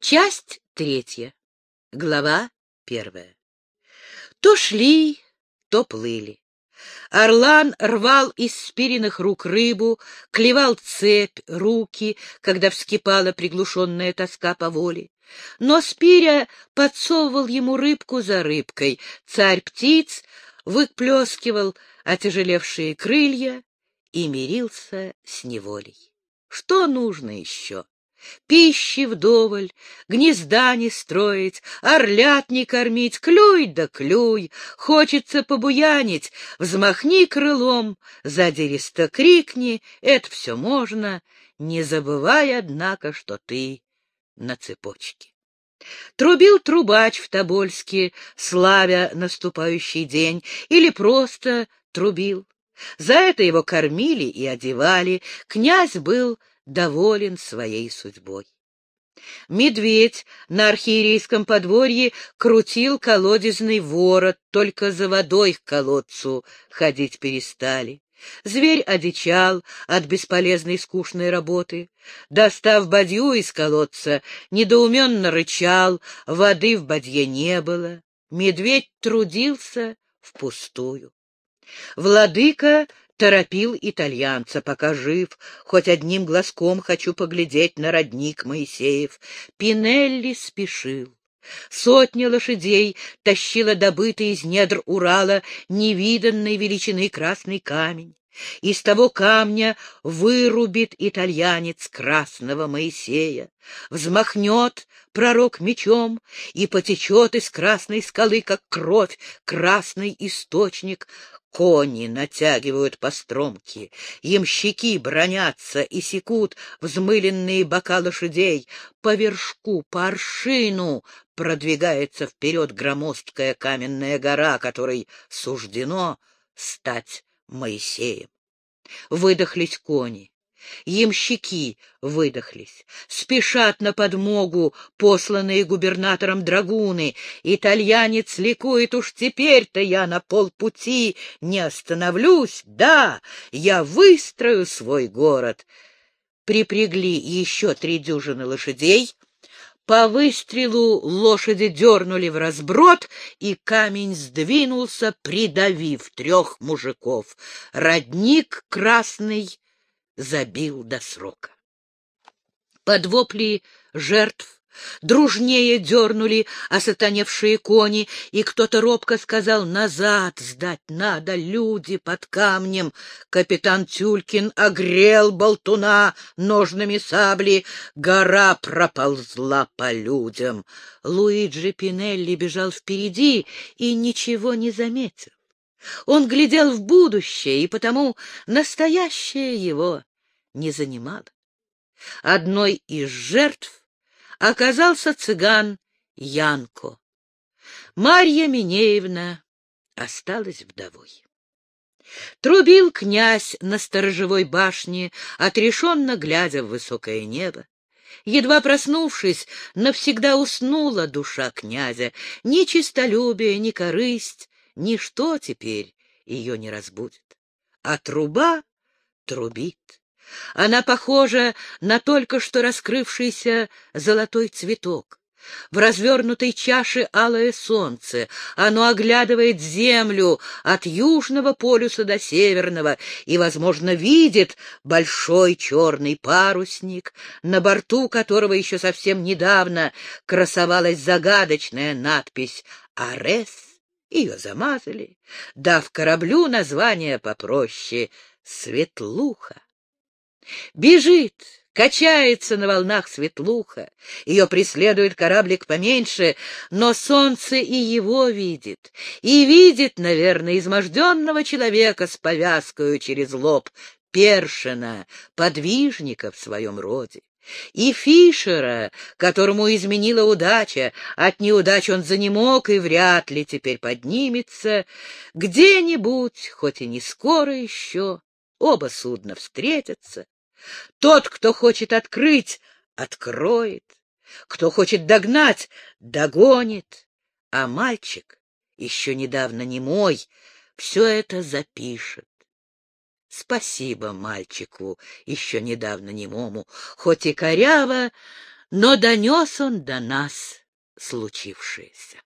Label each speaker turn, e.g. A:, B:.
A: Часть третья. Глава первая. То шли, то плыли. Орлан рвал из спириных рук рыбу, клевал цепь, руки, когда вскипала приглушенная тоска по воле. Но Спиря подсовывал ему рыбку за рыбкой. Царь птиц выплескивал отяжелевшие крылья и мирился с неволей. Что нужно еще? Пищи вдоволь, гнезда не строить, орлят не кормить, клюй да клюй, хочется побуянить, взмахни крылом, задиристо крикни, это все можно, не забывай, однако, что ты на цепочке. Трубил трубач в Тобольске, славя наступающий день, или просто трубил. За это его кормили и одевали, князь был доволен своей судьбой. Медведь на архиерейском подворье крутил колодезный ворот, только за водой к колодцу ходить перестали. Зверь одичал от бесполезной скучной работы. Достав бадью из колодца, недоуменно рычал, воды в бадье не было. Медведь трудился впустую. Владыка торопил итальянца, пока жив, хоть одним глазком хочу поглядеть на родник Моисеев. Пинелли спешил. Сотня лошадей тащила добытый из недр Урала невиданной величины красный камень. Из того камня вырубит итальянец красного Моисея, взмахнет пророк мечом и потечет из красной скалы, как кровь, красный источник, Кони натягивают постромки, ямщики бронятся и секут взмыленные бока лошадей. По вершку, по аршину продвигается вперед громоздкая каменная гора, которой суждено стать Моисеем. Выдохлись кони. Ямщики выдохлись, спешат на подмогу посланные губернатором драгуны. Итальянец ликует, уж теперь-то я на полпути не остановлюсь, да, я выстрою свой город. Припрягли еще три дюжины лошадей, по выстрелу лошади дернули в разброд, и камень сдвинулся, придавив трех мужиков. Родник красный забил до срока. Под вопли жертв дружнее дернули осатаневшие кони, и кто-то робко сказал «Назад сдать надо, люди под камнем». Капитан Тюлькин огрел болтуна ножными сабли, гора проползла по людям. Луиджи Пинелли бежал впереди и ничего не заметил. Он глядел в будущее, и потому настоящее его не занимало. Одной из жертв оказался цыган Янко. Марья Минеевна осталась вдовой. Трубил князь на сторожевой башне, отрешенно глядя в высокое небо. Едва проснувшись, навсегда уснула душа князя. Ни честолюбие, ни корысть, ничто теперь ее не разбудит. А труба трубит. Она похожа на только что раскрывшийся золотой цветок. В развернутой чаше алое солнце, оно оглядывает землю от южного полюса до северного и, возможно, видит большой черный парусник, на борту которого еще совсем недавно красовалась загадочная надпись «Арес». Ее замазали, дав кораблю название попроще — «Светлуха». Бежит, качается на волнах светлуха, ее преследует кораблик поменьше, но солнце и его видит, и видит, наверное, изможденного человека с повязкой через лоб, першина, подвижника в своем роде. И Фишера, которому изменила удача, от неудач он занемог и вряд ли теперь поднимется, где-нибудь, хоть и не скоро еще, оба судна встретятся, тот, кто хочет открыть, откроет. Кто хочет догнать, догонит. А мальчик, еще недавно не мой, все это запишет. Спасибо мальчику, еще недавно немому, хоть и коряво, но донес он до нас случившееся.